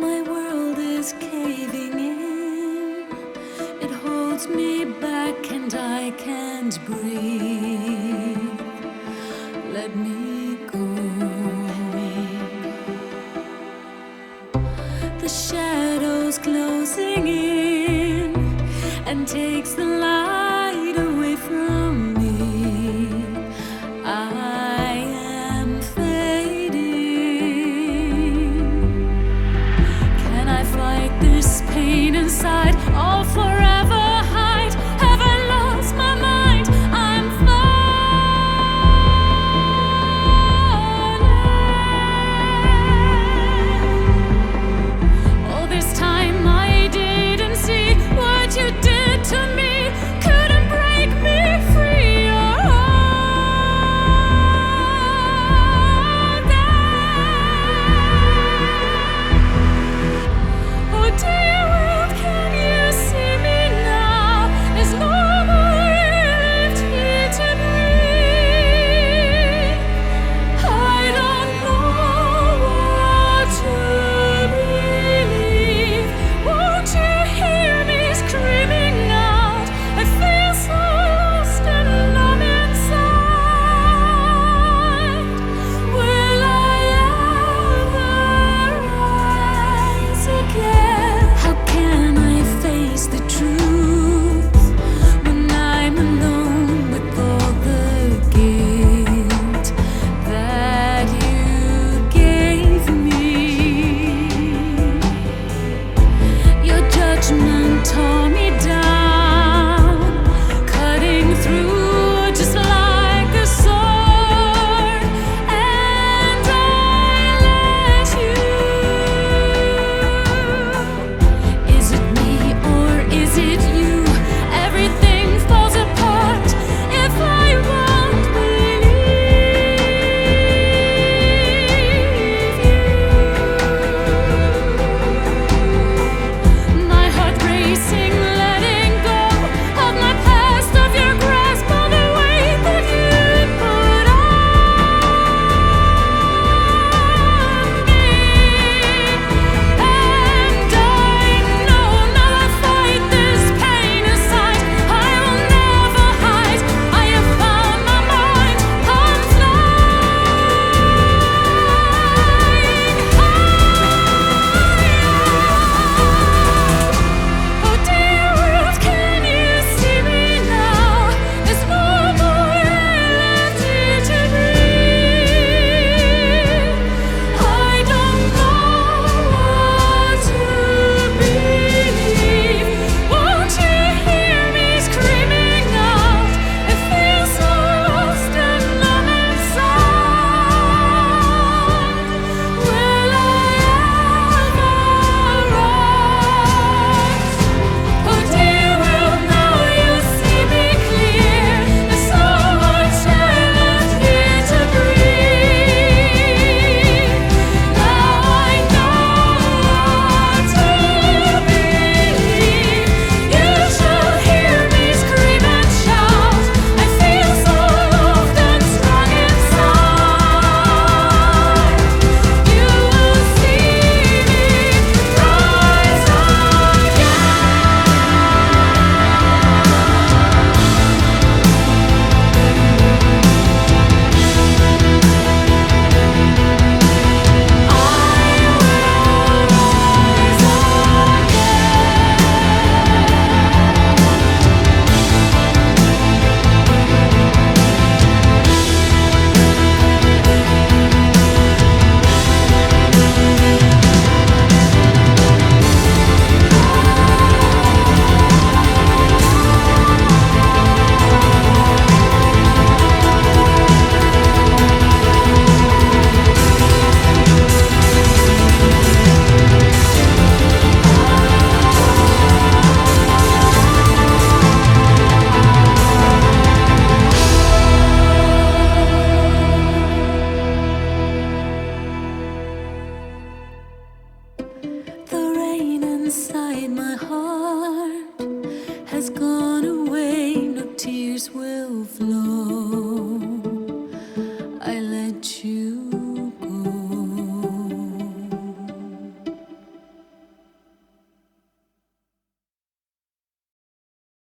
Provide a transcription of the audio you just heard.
My world is caving in. It holds me back and I can't breathe. Let me go. The shadows closing in and takes the light. inside my heart has gone away, no tears will flow.